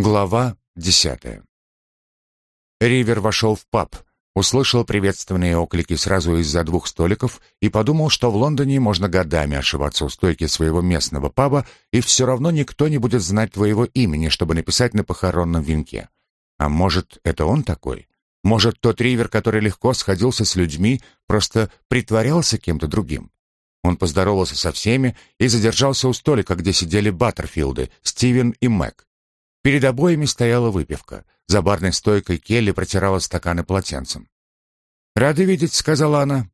Глава десятая. Ривер вошел в паб, услышал приветственные оклики сразу из-за двух столиков и подумал, что в Лондоне можно годами ошиваться у стойки своего местного паба, и все равно никто не будет знать твоего имени, чтобы написать на похоронном венке. А может, это он такой? Может, тот Ривер, который легко сходился с людьми, просто притворялся кем-то другим? Он поздоровался со всеми и задержался у столика, где сидели Баттерфилды, Стивен и Мэг. Перед обоими стояла выпивка. За барной стойкой Келли протирала стаканы полотенцем. «Рада видеть», — сказала она.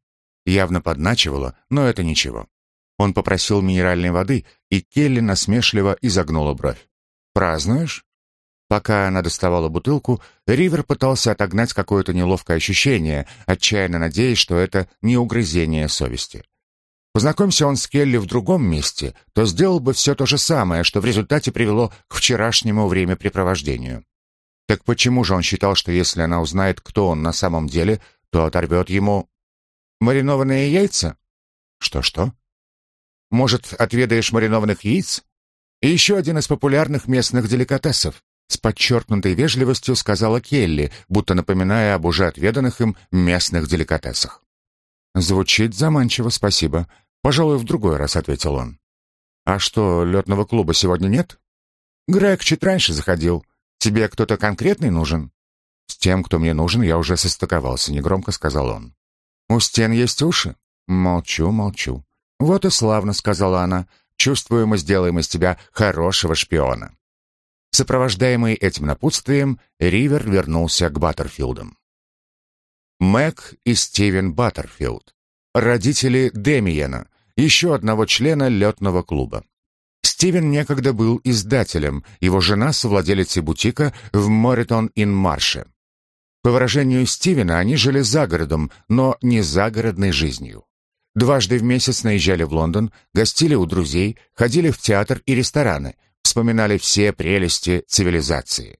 Явно подначивала, но это ничего. Он попросил минеральной воды, и Келли насмешливо изогнула бровь. «Празднуешь?» Пока она доставала бутылку, Ривер пытался отогнать какое-то неловкое ощущение, отчаянно надеясь, что это не угрызение совести. Познакомься он с Келли в другом месте, то сделал бы все то же самое, что в результате привело к вчерашнему времяпрепровождению. Так почему же он считал, что если она узнает, кто он на самом деле, то оторвет ему маринованные яйца? Что-что? Может, отведаешь маринованных яиц? И еще один из популярных местных деликатесов. С подчеркнутой вежливостью сказала Келли, будто напоминая об уже отведанных им местных деликатесах. Звучит заманчиво, спасибо. «Пожалуй, в другой раз», — ответил он. «А что, летного клуба сегодня нет?» «Грег чуть раньше заходил. Тебе кто-то конкретный нужен?» «С тем, кто мне нужен, я уже состыковался», — негромко сказал он. «У стен есть уши?» «Молчу, молчу». «Вот и славно», — сказала она. «Чувствую, мы сделаем из тебя хорошего шпиона». Сопровождаемый этим напутствием, Ривер вернулся к Баттерфилдам. Мэг и Стивен Баттерфилд, родители Демиена, еще одного члена летного клуба. Стивен некогда был издателем, его жена — совладелицей бутика в Моритон-ин-Марше. По выражению Стивена, они жили за городом, но не загородной жизнью. Дважды в месяц наезжали в Лондон, гостили у друзей, ходили в театр и рестораны, вспоминали все прелести цивилизации.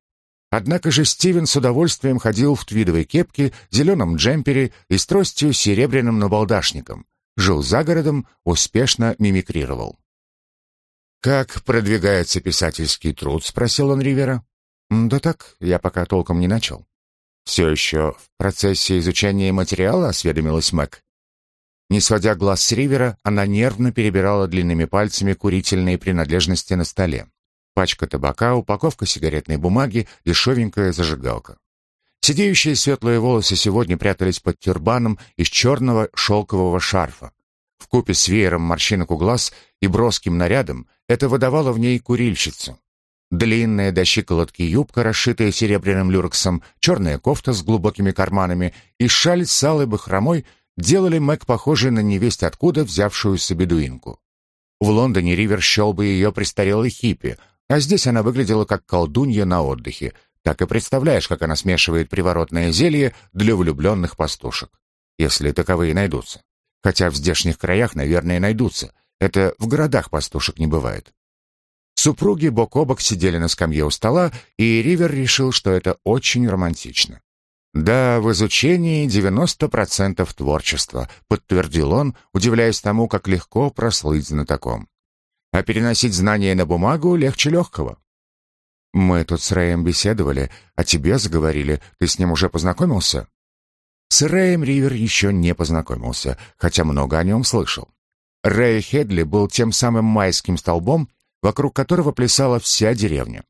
Однако же Стивен с удовольствием ходил в твидовой кепке, зеленом джемпере и с тростью серебряным набалдашником жил за городом, успешно мимикрировал. «Как продвигается писательский труд?» — спросил он Ривера. «Да так, я пока толком не начал». «Все еще в процессе изучения материала?» — осведомилась Мэг. Не сводя глаз с Ривера, она нервно перебирала длинными пальцами курительные принадлежности на столе. Пачка табака, упаковка сигаретной бумаги, дешевенькая зажигалка. Сидеющие светлые волосы сегодня прятались под тюрбаном из черного шелкового шарфа. В купе с веером морщинок у глаз и броским нарядом это выдавало в ней курильщицу. Длинная до щиколотки юбка, расшитая серебряным люрексом, черная кофта с глубокими карманами и шаль с алой бахромой делали Мэг похожей на невесть откуда взявшуюся бедуинку. В Лондоне Ривер счел бы ее престарелой хиппи, а здесь она выглядела как колдунья на отдыхе, так и представляешь, как она смешивает приворотное зелье для влюбленных пастушек. Если таковые найдутся. Хотя в здешних краях, наверное, найдутся. Это в городах пастушек не бывает. Супруги бок о бок сидели на скамье у стола, и Ривер решил, что это очень романтично. «Да, в изучении 90% творчества», — подтвердил он, удивляясь тому, как легко прослыть знатоком. «А переносить знания на бумагу легче легкого. «Мы тут с Рэем беседовали, о тебе заговорили. Ты с ним уже познакомился?» С Рэем Ривер еще не познакомился, хотя много о нем слышал. Рэй Хедли был тем самым майским столбом, вокруг которого плясала вся деревня.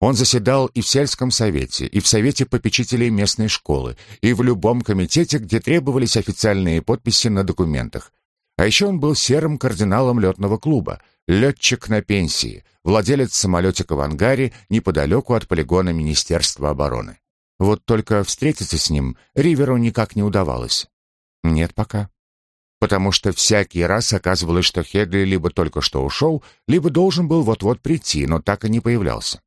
Он заседал и в сельском совете, и в совете попечителей местной школы, и в любом комитете, где требовались официальные подписи на документах. А еще он был серым кардиналом летного клуба, летчик на пенсии, владелец самолетика в ангаре неподалеку от полигона Министерства обороны. Вот только встретиться с ним Риверу никак не удавалось. Нет пока. Потому что всякий раз оказывалось, что Хедли либо только что ушел, либо должен был вот-вот прийти, но так и не появлялся.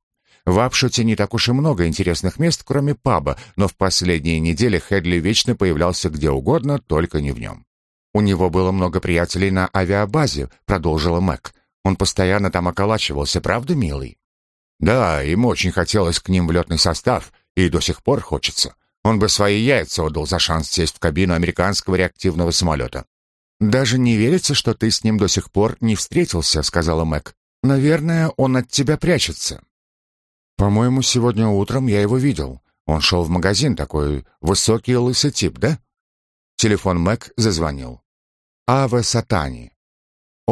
В Апшоте не так уж и много интересных мест, кроме паба, но в последние недели Хедли вечно появлялся где угодно, только не в нем. У него было много приятелей на авиабазе, продолжила Мэг. Он постоянно там околачивался, правда, милый? Да, ему очень хотелось к ним в летный состав, и до сих пор хочется. Он бы свои яйца отдал за шанс сесть в кабину американского реактивного самолета. «Даже не верится, что ты с ним до сих пор не встретился», — сказала Мэг. «Наверное, он от тебя прячется». «По-моему, сегодня утром я его видел. Он шел в магазин, такой высокий лысый тип, да?» Телефон Мэг зазвонил. «Аве Сатани».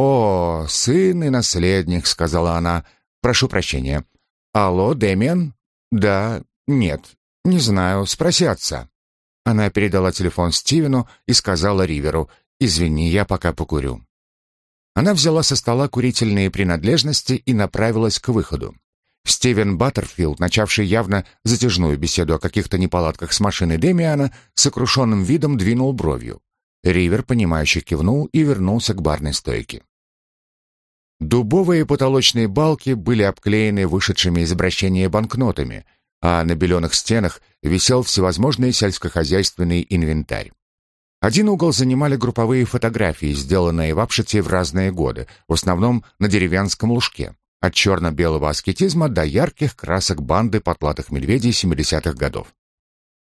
«О, сын и наследник», — сказала она. «Прошу прощения». «Алло, Дэмиан?» «Да, нет, не знаю, спроси отца». Она передала телефон Стивену и сказала Риверу, «Извини, я пока покурю». Она взяла со стола курительные принадлежности и направилась к выходу. Стивен Баттерфилд, начавший явно затяжную беседу о каких-то неполадках с машиной Демиана, сокрушенным видом двинул бровью. Ривер, понимающе кивнул и вернулся к барной стойке. Дубовые потолочные балки были обклеены вышедшими из обращения банкнотами, а на беленых стенах висел всевозможный сельскохозяйственный инвентарь. Один угол занимали групповые фотографии, сделанные в Апшете в разные годы, в основном на деревянском лужке, от черно-белого аскетизма до ярких красок банды потлатых медведей 70-х годов.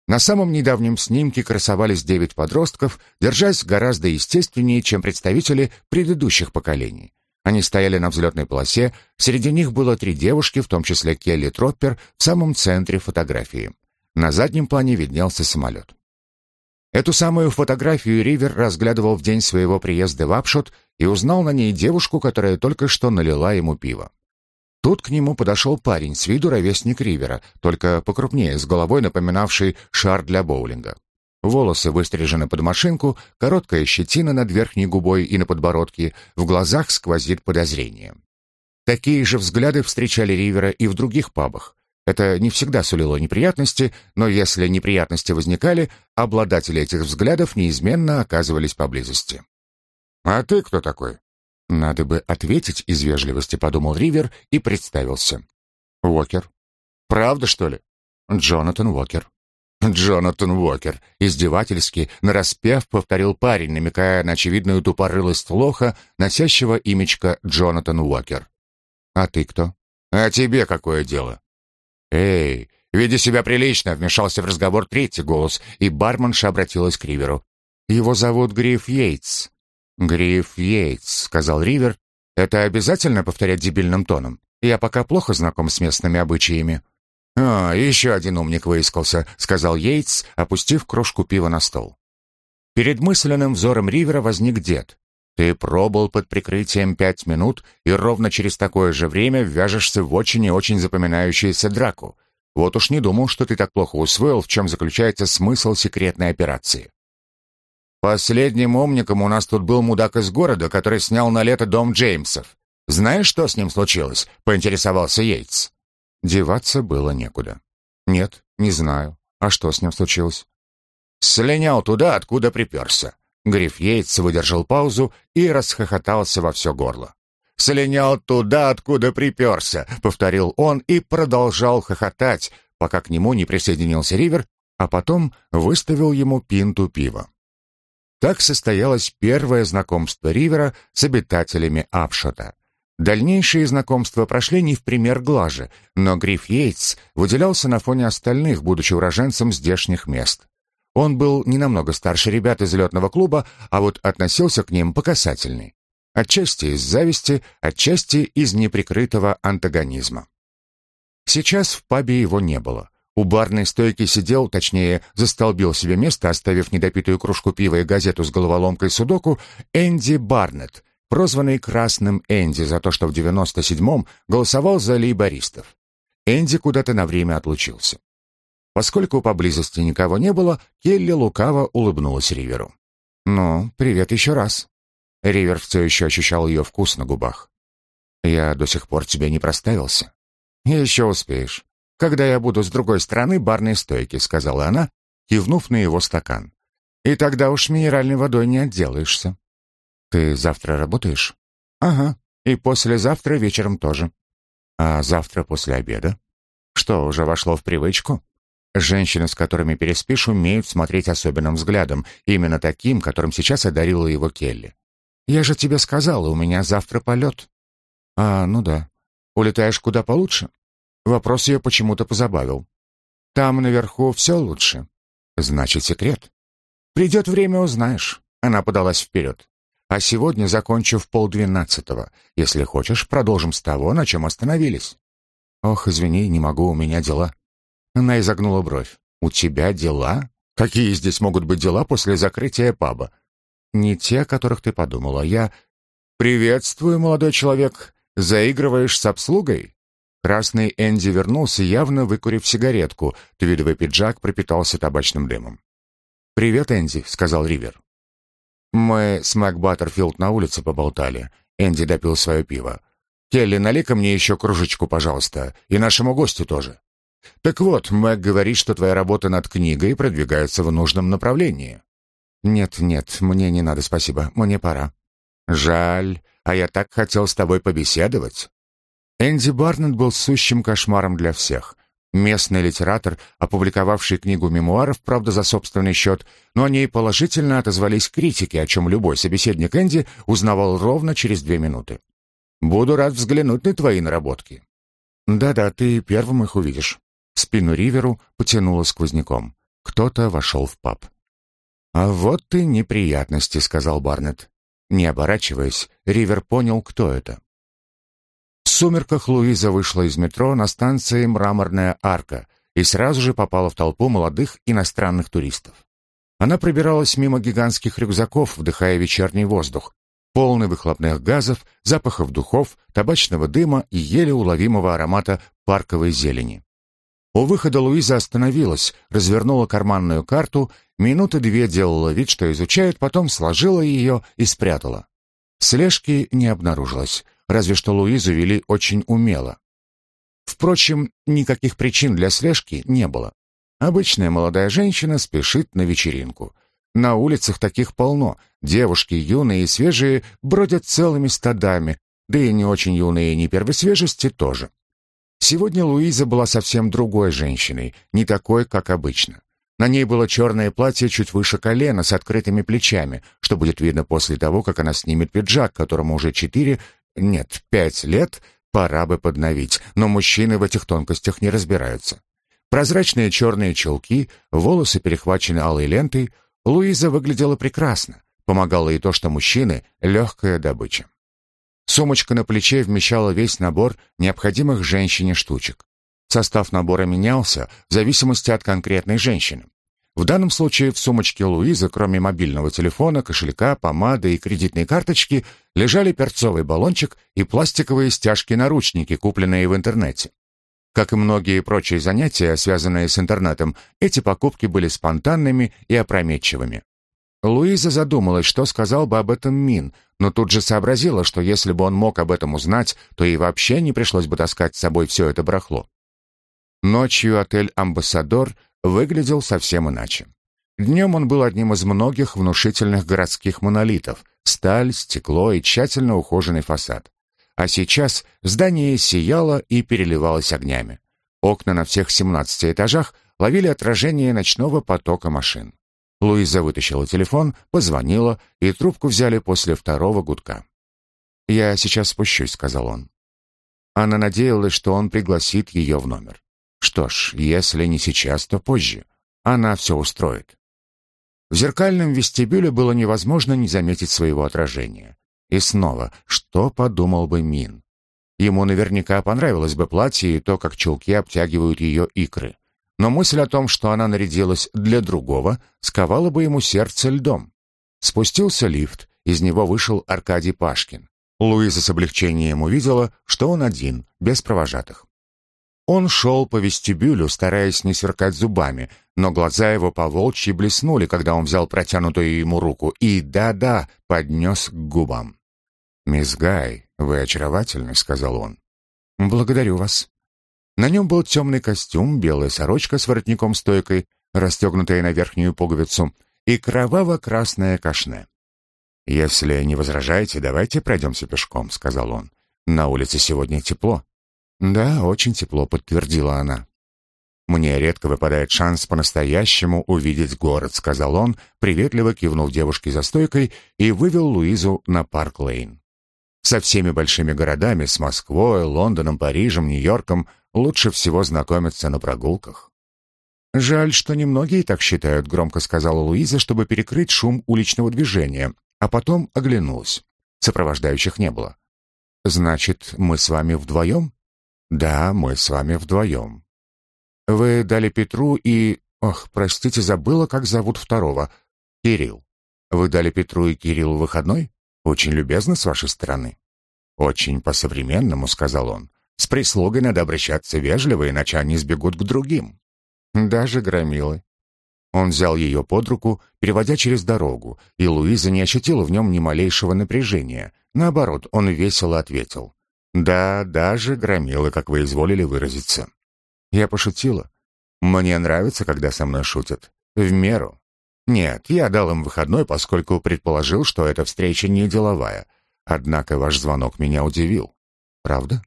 На самом недавнем снимке красовались девять подростков, держась гораздо естественнее, чем представители предыдущих поколений. Они стояли на взлетной полосе, среди них было три девушки, в том числе Келли Троппер, в самом центре фотографии. На заднем плане виднелся самолет. Эту самую фотографию Ривер разглядывал в день своего приезда в Апшот и узнал на ней девушку, которая только что налила ему пиво. Тут к нему подошел парень, с виду ровесник Ривера, только покрупнее, с головой напоминавший шар для боулинга. Волосы выстрижены под машинку, короткая щетина над верхней губой и на подбородке, в глазах сквозит подозрение. Такие же взгляды встречали Ривера и в других пабах. Это не всегда сулило неприятности, но если неприятности возникали, обладатели этих взглядов неизменно оказывались поблизости. «А ты кто такой?» «Надо бы ответить из вежливости», — подумал Ривер и представился. «Уокер». «Правда, что ли?» «Джонатан Уокер». «Джонатан Уокер», — издевательски, нараспев, повторил парень, намекая на очевидную тупорылость лоха, носящего имечко Джонатан Уокер. «А ты кто?» «А тебе какое дело?» «Эй, веди себя прилично!» — вмешался в разговор третий голос, и барменша обратилась к Риверу. «Его зовут Гриф Йейтс». «Гриф Йейтс», — сказал Ривер. «Это обязательно повторять дебильным тоном? Я пока плохо знаком с местными обычаями». «А, еще один умник выискался», — сказал Йейтс, опустив кружку пива на стол. Перед мысленным взором Ривера возник дед. «Ты пробыл под прикрытием пять минут и ровно через такое же время ввяжешься в очень и очень запоминающуюся драку. Вот уж не думал, что ты так плохо усвоил, в чем заключается смысл секретной операции». «Последним умником у нас тут был мудак из города, который снял на лето дом Джеймсов. Знаешь, что с ним случилось?» — поинтересовался Йейтс. Деваться было некуда. «Нет, не знаю. А что с ним случилось?» «Слинял туда, откуда приперся». Гриф Йейтс выдержал паузу и расхохотался во все горло. «Слинял туда, откуда приперся», — повторил он и продолжал хохотать, пока к нему не присоединился Ривер, а потом выставил ему пинту пива. Так состоялось первое знакомство Ривера с обитателями Апшота. Дальнейшие знакомства прошли не в пример глаже, но Гриф Йейтс выделялся на фоне остальных, будучи уроженцем здешних мест. Он был не намного старше ребят из летного клуба, а вот относился к ним по касательной. Отчасти из зависти, отчасти из неприкрытого антагонизма. Сейчас в пабе его не было. У барной стойки сидел, точнее, застолбил себе место, оставив недопитую кружку пива и газету с головоломкой судоку, Энди Барнетт, прозванный Красным Энди за то, что в 97-м голосовал за лейбористов. Энди куда-то на время отлучился. Поскольку поблизости никого не было, Келли лукаво улыбнулась Риверу. «Ну, привет еще раз». Ривер все еще ощущал ее вкус на губах. «Я до сих пор тебе не проставился». «Еще успеешь. Когда я буду с другой стороны барной стойки», — сказала она, кивнув на его стакан. «И тогда уж минеральной водой не отделаешься». «Ты завтра работаешь?» «Ага, и послезавтра вечером тоже». «А завтра после обеда?» «Что, уже вошло в привычку?» Женщины, с которыми переспишь, умеют смотреть особенным взглядом, именно таким, которым сейчас одарила его Келли. «Я же тебе сказала, у меня завтра полет». «А, ну да. Улетаешь куда получше?» Вопрос ее почему-то позабавил. «Там наверху все лучше». «Значит, секрет». «Придет время, узнаешь». Она подалась вперед. А сегодня закончу в полдвенадцатого. Если хочешь, продолжим с того, на чем остановились». «Ох, извини, не могу, у меня дела». Она изогнула бровь. «У тебя дела? Какие здесь могут быть дела после закрытия паба?» «Не те, о которых ты подумала. Я...» «Приветствую, молодой человек. Заигрываешь с обслугой?» Красный Энди вернулся, явно выкурив сигаретку. Твидовый пиджак пропитался табачным дымом. «Привет, Энди», — сказал Ривер. Мы с Мэг Баттерфилд на улице поболтали. Энди допил свое пиво. «Келли, налей-ка мне еще кружечку, пожалуйста, и нашему гостю тоже». «Так вот, Мэг говорит, что твоя работа над книгой продвигается в нужном направлении». «Нет, нет, мне не надо, спасибо, мне пора». «Жаль, а я так хотел с тобой побеседовать». Энди Барнетт был сущим кошмаром для всех. Местный литератор, опубликовавший книгу мемуаров, правда, за собственный счет, но о ней положительно отозвались критики, о чем любой собеседник Энди узнавал ровно через две минуты. «Буду рад взглянуть на твои наработки». «Да-да, ты первым их увидишь». Спину Риверу потянуло сквозняком. Кто-то вошел в паб. «А вот ты неприятности», — сказал Барнетт. Не оборачиваясь, Ривер понял, кто это. Сумерках Луиза вышла из метро на станции «Мраморная арка» и сразу же попала в толпу молодых иностранных туристов. Она пробиралась мимо гигантских рюкзаков, вдыхая вечерний воздух, полный выхлопных газов, запахов духов, табачного дыма и еле уловимого аромата парковой зелени. У выхода Луиза остановилась, развернула карманную карту, минуты две делала вид, что изучает, потом сложила ее и спрятала. Слежки не обнаружилось разве что Луизу вели очень умело. Впрочем, никаких причин для слежки не было. Обычная молодая женщина спешит на вечеринку. На улицах таких полно. Девушки, юные и свежие, бродят целыми стадами, да и не очень юные и не первой свежести тоже. Сегодня Луиза была совсем другой женщиной, не такой, как обычно. На ней было черное платье чуть выше колена с открытыми плечами, что будет видно после того, как она снимет пиджак, которому уже четыре нет, пять лет пора бы подновить, но мужчины в этих тонкостях не разбираются. Прозрачные черные челки, волосы перехвачены алой лентой, Луиза выглядела прекрасно. Помогало и то, что мужчины — легкая добыча. Сумочка на плече вмещала весь набор необходимых женщине штучек. Состав набора менялся в зависимости от конкретной женщины. В данном случае в сумочке Луизы, кроме мобильного телефона, кошелька, помады и кредитной карточки, лежали перцовый баллончик и пластиковые стяжки-наручники, купленные в интернете. Как и многие прочие занятия, связанные с интернетом, эти покупки были спонтанными и опрометчивыми. Луиза задумалась, что сказал бы об этом Мин, но тут же сообразила, что если бы он мог об этом узнать, то и вообще не пришлось бы таскать с собой все это барахло. Ночью отель «Амбассадор» выглядел совсем иначе. Днем он был одним из многих внушительных городских монолитов, сталь, стекло и тщательно ухоженный фасад. А сейчас здание сияло и переливалось огнями. Окна на всех 17 этажах ловили отражение ночного потока машин. Луиза вытащила телефон, позвонила, и трубку взяли после второго гудка. «Я сейчас спущусь», — сказал он. Она надеялась, что он пригласит ее в номер. Что ж, если не сейчас, то позже. Она все устроит. В зеркальном вестибюле было невозможно не заметить своего отражения. И снова, что подумал бы Мин? Ему наверняка понравилось бы платье и то, как чулки обтягивают ее икры. Но мысль о том, что она нарядилась для другого, сковала бы ему сердце льдом. Спустился лифт, из него вышел Аркадий Пашкин. Луиза с облегчением увидела, что он один, без провожатых. Он шел по вестибюлю, стараясь не сверкать зубами, но глаза его поволчьи блеснули, когда он взял протянутую ему руку и, да-да, поднес к губам. «Мисс Гай, вы очаровательны», — сказал он. «Благодарю вас». На нем был темный костюм, белая сорочка с воротником-стойкой, расстегнутая на верхнюю пуговицу, и кроваво-красное кашне. «Если не возражаете, давайте пройдемся пешком», — сказал он. «На улице сегодня тепло». «Да, очень тепло», — подтвердила она. «Мне редко выпадает шанс по-настоящему увидеть город», — сказал он, приветливо кивнул девушке за стойкой и вывел Луизу на Парк-Лейн. Со всеми большими городами, с Москвой, Лондоном, Парижем, Нью-Йорком, лучше всего знакомиться на прогулках. «Жаль, что немногие так считают», — громко сказала Луиза, чтобы перекрыть шум уличного движения, а потом оглянулась. Сопровождающих не было. «Значит, мы с вами вдвоем?» Да, мы с вами вдвоем. Вы дали Петру и... Ох, простите, забыла, как зовут второго. Кирилл. Вы дали Петру и Кириллу выходной? Очень любезно с вашей стороны. Очень по-современному, сказал он. С прислугой надо обращаться вежливо, иначе они сбегут к другим. Даже громилы. Он взял ее под руку, переводя через дорогу, и Луиза не ощутила в нем ни малейшего напряжения. Наоборот, он весело ответил. «Да, даже громилы, как вы изволили выразиться». Я пошутила. «Мне нравится, когда со мной шутят. В меру. Нет, я дал им выходной, поскольку предположил, что эта встреча не деловая. Однако ваш звонок меня удивил. Правда?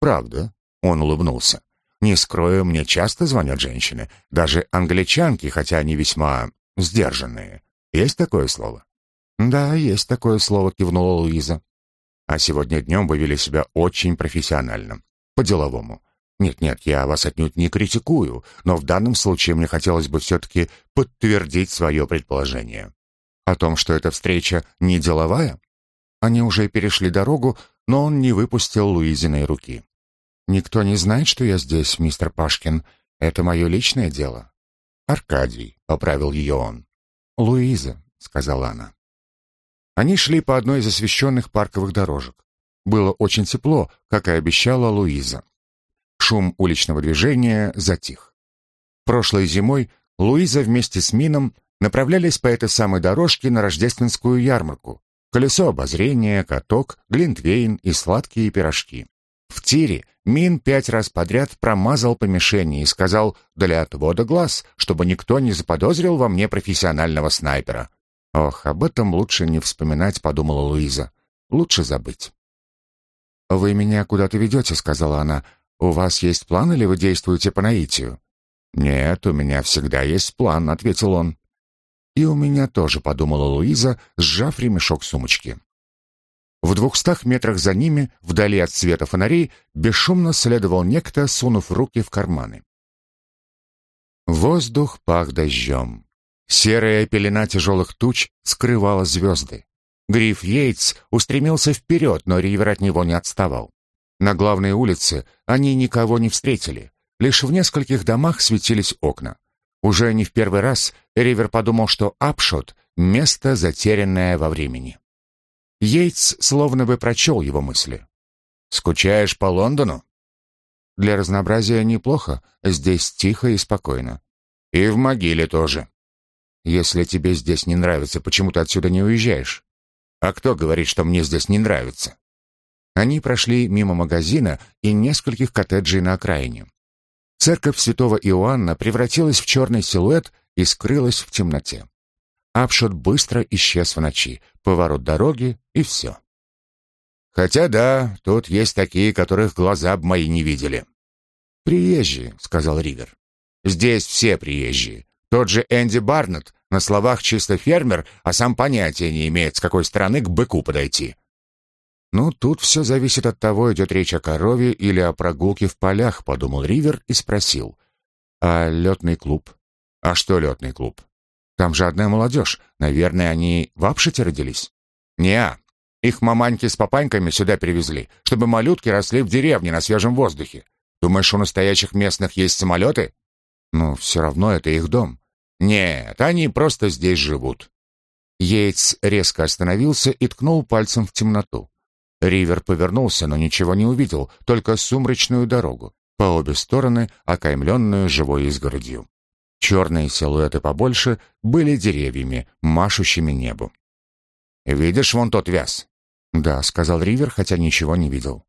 Правда. Он улыбнулся. Не скрою, мне часто звонят женщины, даже англичанки, хотя они весьма сдержанные. Есть такое слово? Да, есть такое слово, кивнула Луиза. А сегодня днем вы вели себя очень профессионально, по-деловому. Нет-нет, я вас отнюдь не критикую, но в данном случае мне хотелось бы все-таки подтвердить свое предположение. О том, что эта встреча не деловая? Они уже перешли дорогу, но он не выпустил Луизиной руки. «Никто не знает, что я здесь, мистер Пашкин. Это мое личное дело». «Аркадий», — поправил ее он. «Луиза», — сказала она. Они шли по одной из освещенных парковых дорожек. Было очень тепло, как и обещала Луиза. Шум уличного движения затих. Прошлой зимой Луиза вместе с Мином направлялись по этой самой дорожке на рождественскую ярмарку. Колесо обозрения, каток, глинтвейн и сладкие пирожки. В тире Мин пять раз подряд промазал по мишени и сказал для отвода глаз, чтобы никто не заподозрил во мне профессионального снайпера. «Ох, об этом лучше не вспоминать», — подумала Луиза. «Лучше забыть». «Вы меня куда-то ведете», — сказала она. «У вас есть план или вы действуете по наитию?» «Нет, у меня всегда есть план», — ответил он. «И у меня тоже», — подумала Луиза, сжав ремешок сумочки. В двухстах метрах за ними, вдали от света фонарей, бесшумно следовал некто, сунув руки в карманы. Воздух пах дождем. Серая пелена тяжелых туч скрывала звезды. Гриф Йейтс устремился вперед, но Ривер от него не отставал. На главной улице они никого не встретили. Лишь в нескольких домах светились окна. Уже не в первый раз Ривер подумал, что Апшот — место, затерянное во времени. Йейтс словно бы прочел его мысли. «Скучаешь по Лондону?» «Для разнообразия неплохо, здесь тихо и спокойно. И в могиле тоже. Если тебе здесь не нравится, почему ты отсюда не уезжаешь? А кто говорит, что мне здесь не нравится?» Они прошли мимо магазина и нескольких коттеджей на окраине. Церковь святого Иоанна превратилась в черный силуэт и скрылась в темноте. Апшот быстро исчез в ночи, поворот дороги и все. Хотя да, тут есть такие, которых глаза б мои не видели. «Приезжие», — сказал Ривер. «Здесь все приезжие. Тот же Энди Барнетт на словах чисто фермер, а сам понятия не имеет, с какой стороны к быку подойти». «Ну, тут все зависит от того, идет речь о корове или о прогулке в полях», — подумал Ривер и спросил. «А летный клуб?» «А что летный клуб?» Там же одна молодежь. Наверное, они в Апшите родились? Неа. Их маманьки с папаньками сюда привезли, чтобы малютки росли в деревне на свежем воздухе. Думаешь, у настоящих местных есть самолеты? Ну, все равно это их дом. Нет, они просто здесь живут. Йейтс резко остановился и ткнул пальцем в темноту. Ривер повернулся, но ничего не увидел, только сумрачную дорогу, по обе стороны окаймленную живой изгородью. Черные силуэты побольше были деревьями, машущими небу. «Видишь вон тот вяз?» «Да», — сказал Ривер, хотя ничего не видел.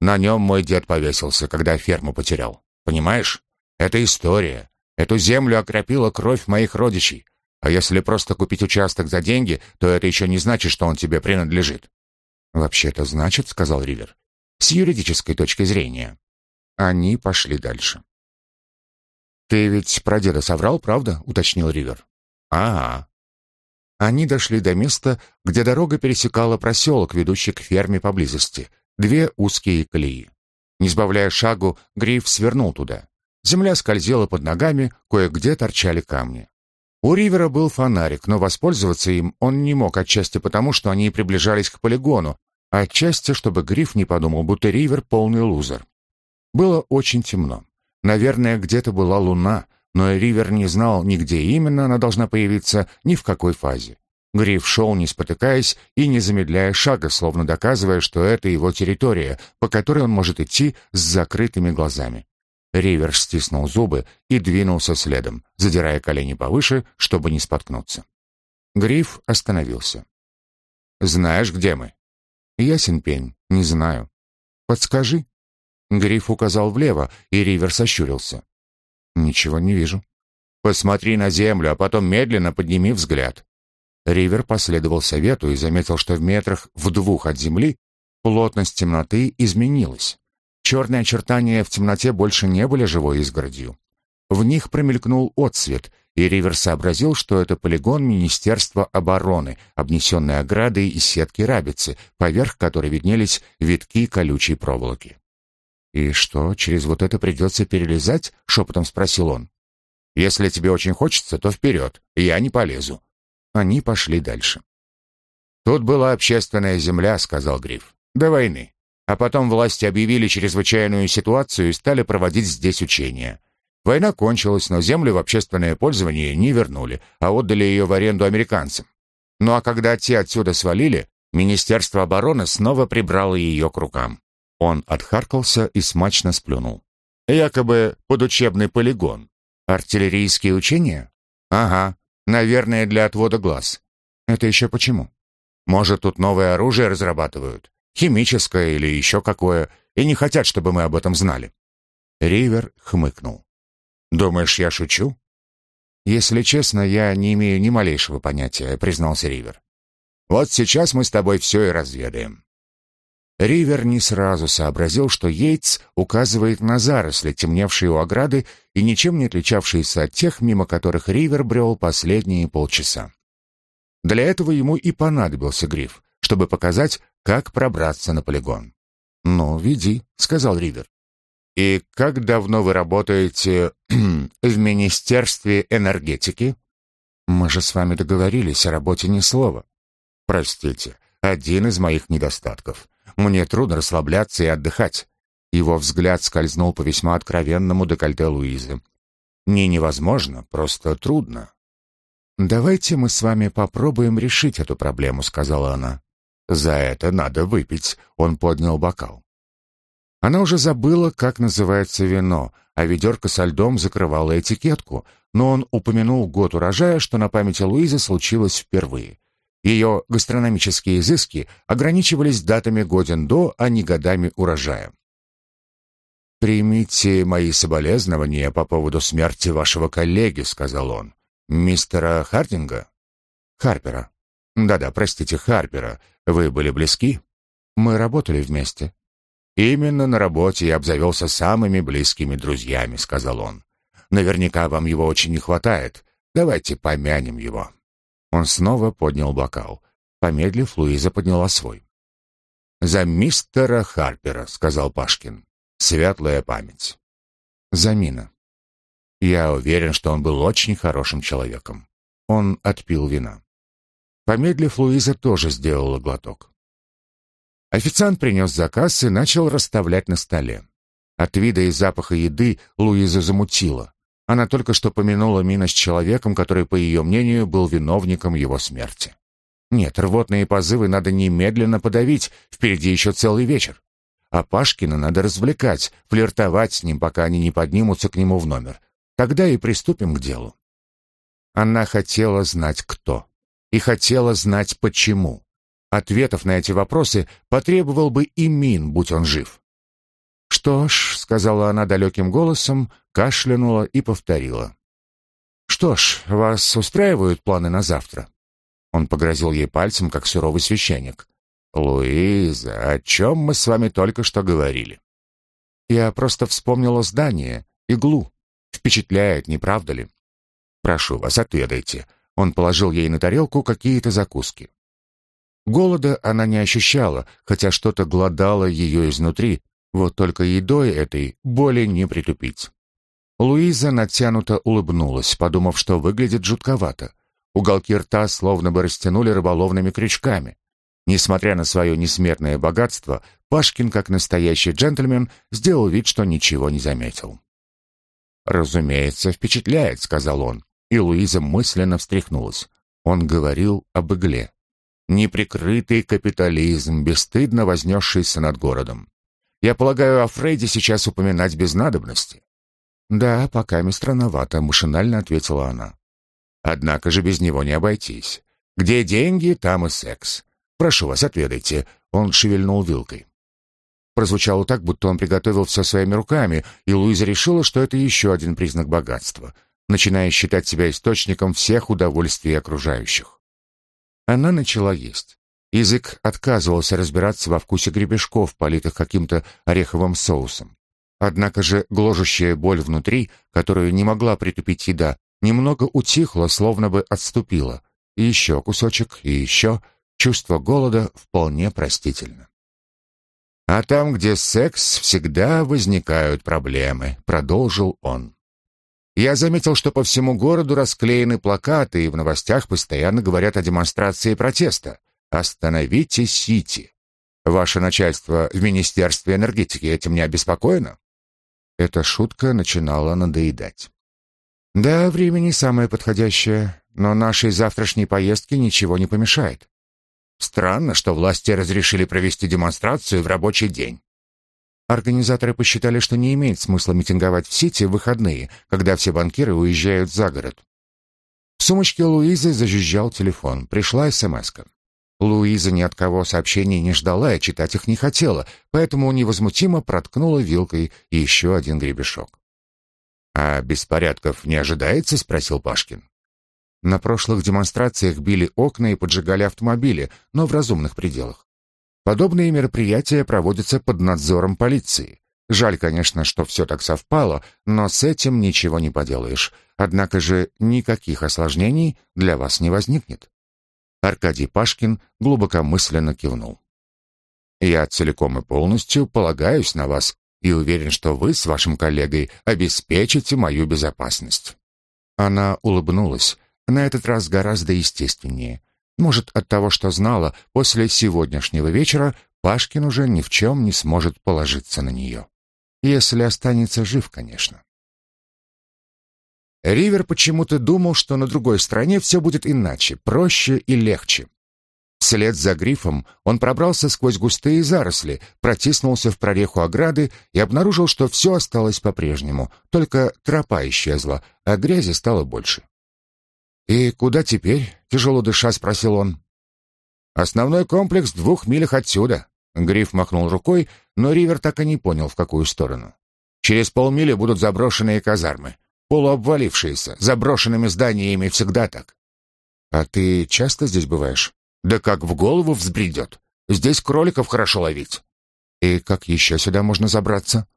«На нем мой дед повесился, когда ферму потерял. Понимаешь? Это история. Эту землю окропила кровь моих родичей. А если просто купить участок за деньги, то это еще не значит, что он тебе принадлежит». «Вообще-то значит», — сказал Ривер. «С юридической точки зрения». Они пошли дальше. «Ты ведь про деда соврал, правда?» — уточнил Ривер. «Ага». Они дошли до места, где дорога пересекала проселок, ведущий к ферме поблизости. Две узкие колеи. Не сбавляя шагу, Гриф свернул туда. Земля скользила под ногами, кое-где торчали камни. У Ривера был фонарик, но воспользоваться им он не мог, отчасти потому, что они приближались к полигону, а отчасти, чтобы Гриф не подумал, будто Ривер полный лузер. Было очень темно. Наверное, где-то была луна, но Ривер не знал ни где именно она должна появиться, ни в какой фазе. Гриф шел, не спотыкаясь и не замедляя шага, словно доказывая, что это его территория, по которой он может идти с закрытыми глазами. Ривер стиснул зубы и двинулся следом, задирая колени повыше, чтобы не споткнуться. Гриф остановился. «Знаешь, где мы?» «Ясен пень, не знаю». «Подскажи». Гриф указал влево, и Ривер сощурился. «Ничего не вижу». «Посмотри на землю, а потом медленно подними взгляд». Ривер последовал совету и заметил, что в метрах в двух от земли плотность темноты изменилась. Черные очертания в темноте больше не были живой изгородью. В них промелькнул отсвет, и Ривер сообразил, что это полигон Министерства обороны, обнесенный оградой из сетки рабицы, поверх которой виднелись витки колючей проволоки. «И что, через вот это придется перелезать?» — шепотом спросил он. «Если тебе очень хочется, то вперед, я не полезу». Они пошли дальше. «Тут была общественная земля», — сказал Гриф. «До войны. А потом власти объявили чрезвычайную ситуацию и стали проводить здесь учения. Война кончилась, но землю в общественное пользование не вернули, а отдали ее в аренду американцам. Ну а когда те отсюда свалили, Министерство обороны снова прибрало ее к рукам. Он отхаркался и смачно сплюнул. Якобы под учебный полигон. Артиллерийские учения? Ага. Наверное, для отвода глаз. Это еще почему? Может, тут новое оружие разрабатывают? Химическое или еще какое? И не хотят, чтобы мы об этом знали. Ривер хмыкнул. Думаешь, я шучу? Если честно, я не имею ни малейшего понятия, признался Ривер. Вот сейчас мы с тобой все и разведаем. Ривер не сразу сообразил, что Йейтс указывает на заросли, темневшие у ограды и ничем не отличавшиеся от тех, мимо которых Ривер брел последние полчаса. Для этого ему и понадобился гриф, чтобы показать, как пробраться на полигон. «Ну, веди», — сказал Ривер. «И как давно вы работаете в Министерстве энергетики?» «Мы же с вами договорились о работе ни слова». «Простите, один из моих недостатков. Мне трудно расслабляться и отдыхать. Его взгляд скользнул по весьма откровенному декольте Луизы. Не невозможно, просто трудно. Давайте мы с вами попробуем решить эту проблему, сказала она. За это надо выпить, он поднял бокал. Она уже забыла, как называется вино, а ведерко со льдом закрывало этикетку, но он упомянул год урожая, что на памяти Луизы случилось впервые. Ее гастрономические изыски ограничивались датами годен до, а не годами урожая. «Примите мои соболезнования по поводу смерти вашего коллеги», — сказал он. «Мистера Хардинга?» «Харпера». «Да-да, простите, Харпера. Вы были близки?» «Мы работали вместе». «Именно на работе я обзавелся самыми близкими друзьями», — сказал он. «Наверняка вам его очень не хватает. Давайте помянем его». Он снова поднял бокал. Помедлив, Луиза подняла свой. «За мистера Харпера», — сказал Пашкин. «Светлая память». «За Мина». Я уверен, что он был очень хорошим человеком. Он отпил вина. Помедлив, Луиза тоже сделала глоток. Официант принес заказ и начал расставлять на столе. От вида и запаха еды Луиза замутила. Она только что помянула Мина с человеком, который, по ее мнению, был виновником его смерти. Нет, рвотные позывы надо немедленно подавить, впереди еще целый вечер. А Пашкина надо развлекать, флиртовать с ним, пока они не поднимутся к нему в номер. Тогда и приступим к делу. Она хотела знать, кто. И хотела знать, почему. Ответов на эти вопросы потребовал бы и Мин, будь он жив. «Что ж», — сказала она далеким голосом, кашлянула и повторила. «Что ж, вас устраивают планы на завтра?» Он погрозил ей пальцем, как суровый священник. «Луиза, о чем мы с вами только что говорили?» «Я просто вспомнила здание, иглу. Впечатляет, не правда ли?» «Прошу вас, отведайте». Он положил ей на тарелку какие-то закуски. Голода она не ощущала, хотя что-то гладало ее изнутри, вот только едой этой боли не притупить. Луиза натянуто улыбнулась, подумав, что выглядит жутковато. Уголки рта словно бы растянули рыболовными крючками. Несмотря на свое несметное богатство, Пашкин, как настоящий джентльмен, сделал вид, что ничего не заметил. «Разумеется, впечатляет», — сказал он, и Луиза мысленно встряхнулась. Он говорил об игле. Неприкрытый капитализм, бесстыдно вознесшийся над городом. Я полагаю, о Фрейде сейчас упоминать без надобности. Да, пока ми странновато, машинально ответила она. Однако же без него не обойтись. Где деньги, там и секс. Прошу вас, отведайте. Он шевельнул вилкой. Прозвучало так, будто он приготовил все своими руками, и Луиза решила, что это еще один признак богатства, начиная считать себя источником всех удовольствий окружающих. Она начала есть. Язык отказывался разбираться во вкусе гребешков, политых каким-то ореховым соусом. Однако же гложущая боль внутри, которую не могла притупить еда, немного утихла, словно бы отступила. И еще кусочек, и еще. Чувство голода вполне простительно. «А там, где секс, всегда возникают проблемы», — продолжил он. Я заметил, что по всему городу расклеены плакаты, и в новостях постоянно говорят о демонстрации протеста. «Остановите Сити». Ваше начальство в Министерстве энергетики этим не обеспокоено? Эта шутка начинала надоедать. Да, времени самое подходящее, но нашей завтрашней поездке ничего не помешает. Странно, что власти разрешили провести демонстрацию в рабочий день. Организаторы посчитали, что не имеет смысла митинговать в Сити в выходные, когда все банкиры уезжают за город. В сумочке Луизы зажужжал телефон. Пришла СМСка. Луиза ни от кого сообщений не ждала и читать их не хотела, поэтому невозмутимо проткнула вилкой еще один гребешок. «А беспорядков не ожидается?» — спросил Пашкин. На прошлых демонстрациях били окна и поджигали автомобили, но в разумных пределах. Подобные мероприятия проводятся под надзором полиции. Жаль, конечно, что все так совпало, но с этим ничего не поделаешь. Однако же никаких осложнений для вас не возникнет. Аркадий Пашкин глубокомысленно кивнул. Я целиком и полностью полагаюсь на вас и уверен, что вы с вашим коллегой обеспечите мою безопасность. Она улыбнулась, на этот раз гораздо естественнее. Может, от того, что знала, после сегодняшнего вечера Пашкин уже ни в чем не сможет положиться на нее. Если останется жив, конечно. Ривер почему-то думал, что на другой стороне все будет иначе, проще и легче. Вслед за грифом он пробрался сквозь густые заросли, протиснулся в прореху ограды и обнаружил, что все осталось по-прежнему, только тропа исчезла, а грязи стало больше. «И куда теперь?» — тяжело дыша спросил он. «Основной комплекс в двух милях отсюда». Гриф махнул рукой, но Ривер так и не понял, в какую сторону. «Через полмили будут заброшенные казармы, полуобвалившиеся, заброшенными зданиями всегда так». «А ты часто здесь бываешь?» «Да как в голову взбредет. Здесь кроликов хорошо ловить». «И как еще сюда можно забраться?»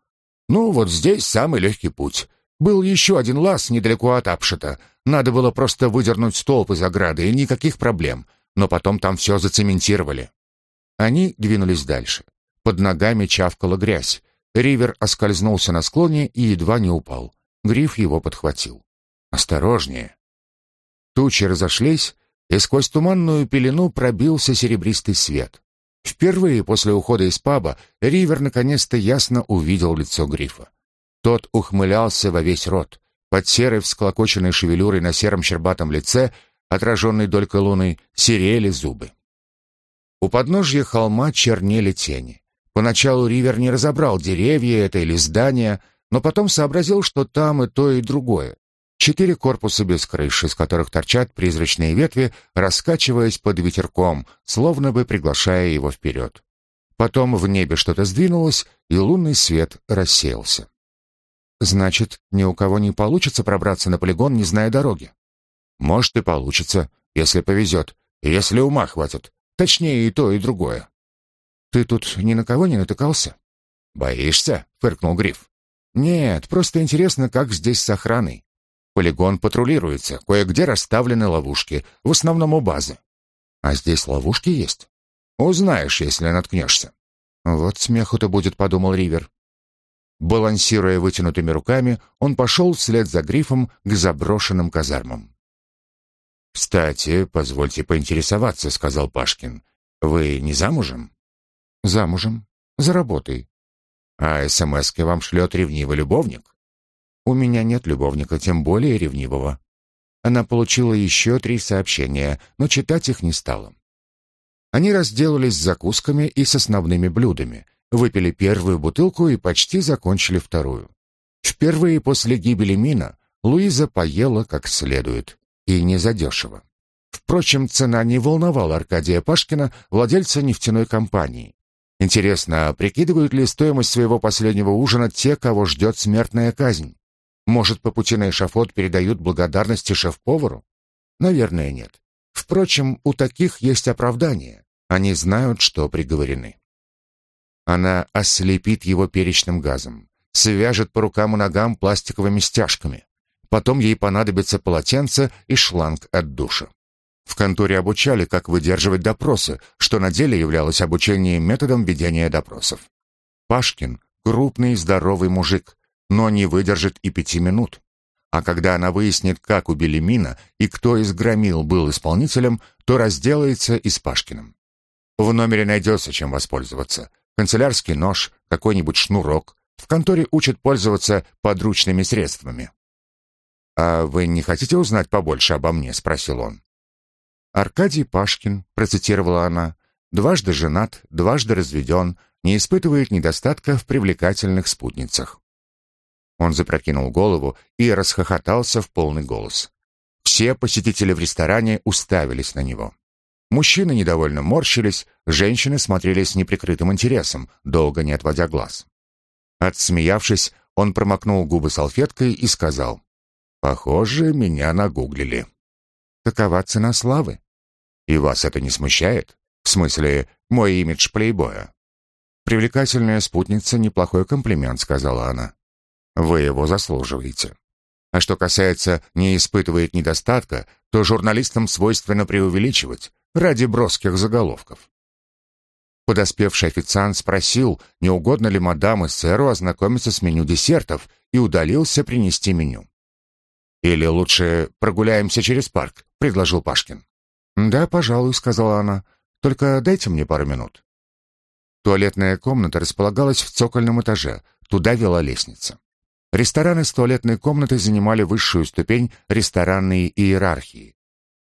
«Ну, вот здесь самый легкий путь. Был еще один лаз недалеко от Апшета. Надо было просто выдернуть столб из ограды, и никаких проблем. Но потом там все зацементировали. Они двинулись дальше. Под ногами чавкала грязь. Ривер оскользнулся на склоне и едва не упал. Гриф его подхватил. «Осторожнее!» Тучи разошлись, и сквозь туманную пелену пробился серебристый свет. Впервые после ухода из паба Ривер наконец-то ясно увидел лицо Грифа. Тот ухмылялся во весь рот. Под серой всклокоченной шевелюрой на сером щербатом лице, отраженной долькой луны, серели зубы. У подножья холма чернели тени. Поначалу Ривер не разобрал, деревья это или здания, но потом сообразил, что там и то, и другое. Четыре корпуса без крыши, с которых торчат призрачные ветви, раскачиваясь под ветерком, словно бы приглашая его вперед. Потом в небе что-то сдвинулось, и лунный свет рассеялся. Значит, ни у кого не получится пробраться на полигон, не зная дороги. Может и получится, если повезет, если ума хватит. Точнее и то, и другое. Ты тут ни на кого не натыкался? Боишься? фыркнул Гриф. Нет, просто интересно, как здесь с охраной. Полигон патрулируется, кое-где расставлены ловушки, в основном у базы. А здесь ловушки есть? Узнаешь, если наткнешься. Вот смеху-то будет, подумал Ривер. Балансируя вытянутыми руками, он пошел вслед за грифом к заброшенным казармам. «Кстати, позвольте поинтересоваться», — сказал Пашкин. Вы не замужем? Замужем. За работой. А СМСки вам шлет ревнивый любовник? У меня нет любовника, тем более ревнивого. Она получила еще три сообщения, но читать их не стала. Они разделались с закусками и с основными блюдами, выпили первую бутылку и почти закончили вторую. Впервые после гибели Мина Луиза поела как следует, и не задешево. Впрочем, цена не волновала Аркадия Пашкина, владельца нефтяной компании. Интересно, а прикидывают ли стоимость своего последнего ужина те, кого ждет смертная казнь? Может, по пути на эшафот передают благодарности шеф-повару? Наверное, нет. Впрочем, у таких есть оправдание. Они знают, что приговорены. Она ослепит его перечным газом, свяжет по рукам и ногам пластиковыми стяжками. Потом ей понадобится полотенце и шланг от душа. В конторе обучали, как выдерживать допросы, что на деле являлось обучением методом ведения допросов. Пашкин — крупный здоровый мужик, но не выдержит и пяти минут. А когда она выяснит, как убили Мина и кто из громил был исполнителем, то разделается и с Пашкиным. В номере найдется, чем воспользоваться. Канцелярский нож, какой-нибудь шнурок. В конторе учат пользоваться подручными средствами. «А вы не хотите узнать побольше обо мне?» — спросил он. «Аркадий Пашкин», — процитировала она, — «дважды женат, дважды разведен, не испытывает недостатка в привлекательных спутницах. Он запрокинул голову и расхохотался в полный голос. Все посетители в ресторане уставились на него. Мужчины недовольно морщились, женщины смотрели с неприкрытым интересом, долго не отводя глаз. Отсмеявшись, он промокнул губы салфеткой и сказал, «Похоже, меня нагуглили». «Какова цена славы?» «И вас это не смущает? В смысле, мой имидж плейбоя?» «Привлекательная спутница — неплохой комплимент», — сказала она. Вы его заслуживаете. А что касается «не испытывает недостатка», то журналистам свойственно преувеличивать ради броских заголовков. Подоспевший официант спросил, не угодно ли мадам и сэру ознакомиться с меню десертов, и удалился принести меню. «Или лучше прогуляемся через парк», — предложил Пашкин. «Да, пожалуй», — сказала она. «Только дайте мне пару минут». Туалетная комната располагалась в цокольном этаже, туда вела лестница. Рестораны с туалетной комнатой занимали высшую ступень ресторанной иерархии.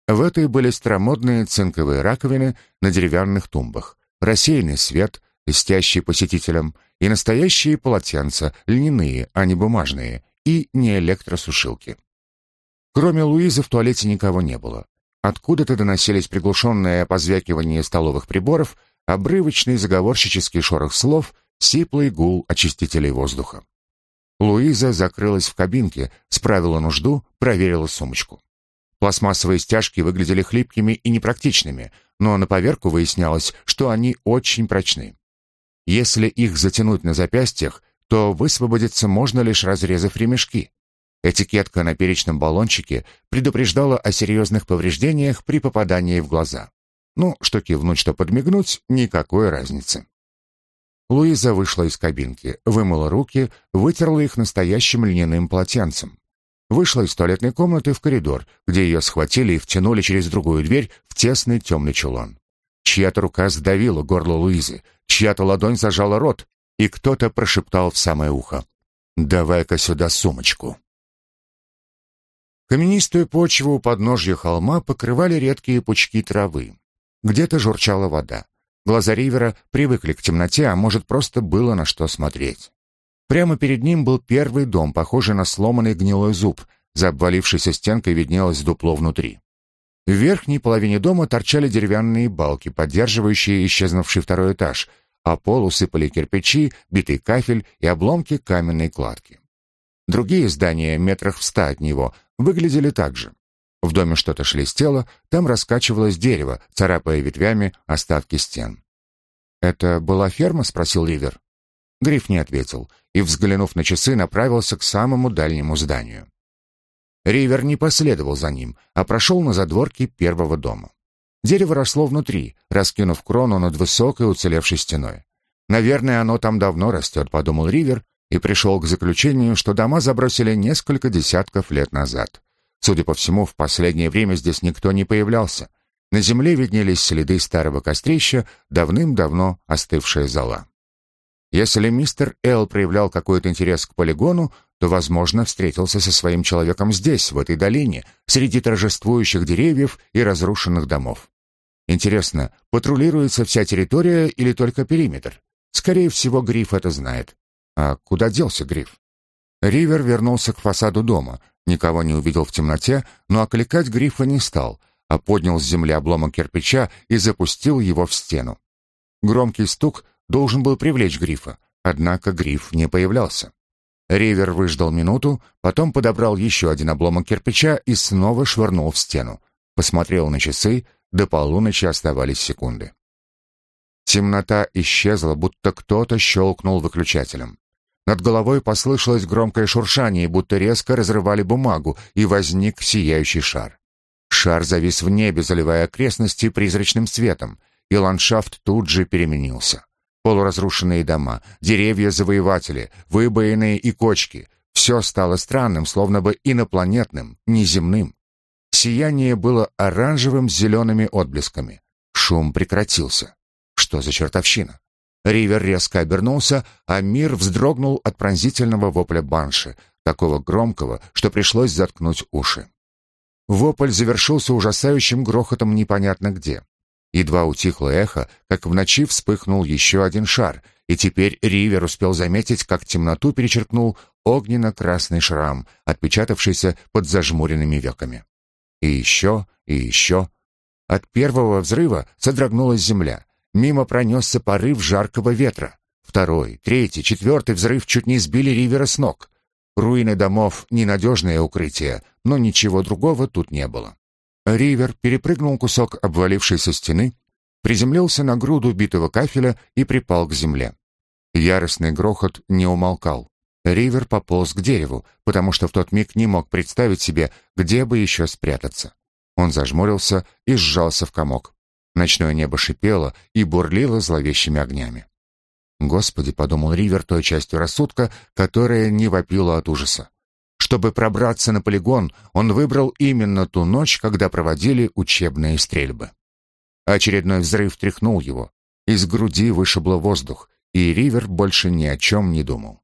В этой были старомодные цинковые раковины на деревянных тумбах, рассеянный свет, льстящий посетителям, и настоящие полотенца, льняные, а не бумажные, и не электросушилки. Кроме Луизы в туалете никого не было. Откуда-то доносились приглушенное позвякивание столовых приборов, обрывочный заговорщический шорох слов, сиплый гул очистителей воздуха. Луиза закрылась в кабинке, справила нужду, проверила сумочку. Пластмассовые стяжки выглядели хлипкими и непрактичными, но на поверку выяснялось, что они очень прочны. Если их затянуть на запястьях, то высвободиться можно лишь разрезав ремешки. Этикетка на перечном баллончике предупреждала о серьезных повреждениях при попадании в глаза. Ну, что кивнуть, что подмигнуть, никакой разницы. Луиза вышла из кабинки, вымыла руки, вытерла их настоящим льняным полотенцем. Вышла из туалетной комнаты в коридор, где ее схватили и втянули через другую дверь в тесный темный чулан. Чья-то рука сдавила горло Луизы, чья-то ладонь зажала рот, и кто-то прошептал в самое ухо. «Давай-ка сюда сумочку». Каменистую почву у подножья холма покрывали редкие пучки травы. Где-то журчала вода. Глаза Ривера привыкли к темноте, а может, просто было на что смотреть. Прямо перед ним был первый дом, похожий на сломанный гнилой зуб. За обвалившейся стенкой виднелось дупло внутри. В верхней половине дома торчали деревянные балки, поддерживающие исчезнувший второй этаж, а пол усыпали кирпичи, битый кафель и обломки каменной кладки. Другие здания, метрах в ста от него, выглядели так же. В доме что-то шелестело, там раскачивалось дерево, царапая ветвями остатки стен. «Это была ферма?» — спросил Ривер. Гриф не ответил и, взглянув на часы, направился к самому дальнему зданию. Ривер не последовал за ним, а прошел на задворки первого дома. Дерево росло внутри, раскинув крону над высокой уцелевшей стеной. «Наверное, оно там давно растет», — подумал Ривер и пришел к заключению, что дома забросили несколько десятков лет назад. Судя по всему, в последнее время здесь никто не появлялся. На земле виднелись следы старого кострища, давным-давно остывшая зола. Если мистер Эл проявлял какой-то интерес к полигону, то, возможно, встретился со своим человеком здесь, в этой долине, среди торжествующих деревьев и разрушенных домов. Интересно, патрулируется вся территория или только периметр? Скорее всего, Гриф это знает. А куда делся Гриф? Ривер вернулся к фасаду дома, никого не увидел в темноте, но окликать Грифа не стал, а поднял с земли обломок кирпича и запустил его в стену. Громкий стук должен был привлечь Грифа, однако Гриф не появлялся. Ривер выждал минуту, потом подобрал еще один обломок кирпича и снова швырнул в стену. Посмотрел на часы, до полуночи оставались секунды. Темнота исчезла, будто кто-то щелкнул выключателем. Над головой послышалось громкое шуршание, будто резко разрывали бумагу, и возник сияющий шар. Шар завис в небе, заливая окрестности призрачным светом, и ландшафт тут же переменился. Полуразрушенные дома, деревья-завоеватели, выбоины и кочки — все стало странным, словно бы инопланетным, неземным. Сияние было оранжевым с зелеными отблесками. Шум прекратился. Что за чертовщина? Ривер резко обернулся, а мир вздрогнул от пронзительного вопля банши, такого громкого, что пришлось заткнуть уши. Вопль завершился ужасающим грохотом непонятно где. Едва утихло эхо, как в ночи вспыхнул еще один шар, и теперь Ривер успел заметить, как темноту перечеркнул огненно-красный шрам, отпечатавшийся под зажмуренными веками. И еще, и еще. От первого взрыва содрогнулась земля. Мимо пронесся порыв жаркого ветра. Второй, третий, четвертый взрыв чуть не сбили Ривера с ног. Руины домов — ненадежное укрытие, но ничего другого тут не было. Ривер перепрыгнул кусок обвалившейся стены, приземлился на груду битого кафеля и припал к земле. Яростный грохот не умолкал. Ривер пополз к дереву, потому что в тот миг не мог представить себе, где бы еще спрятаться. Он зажмурился и сжался в комок. Ночное небо шипело и бурлило зловещими огнями. «Господи», — подумал Ривер той частью рассудка, которая не вопила от ужаса. Чтобы пробраться на полигон, он выбрал именно ту ночь, когда проводили учебные стрельбы. Очередной взрыв тряхнул его. Из груди вышибло воздух, и Ривер больше ни о чем не думал.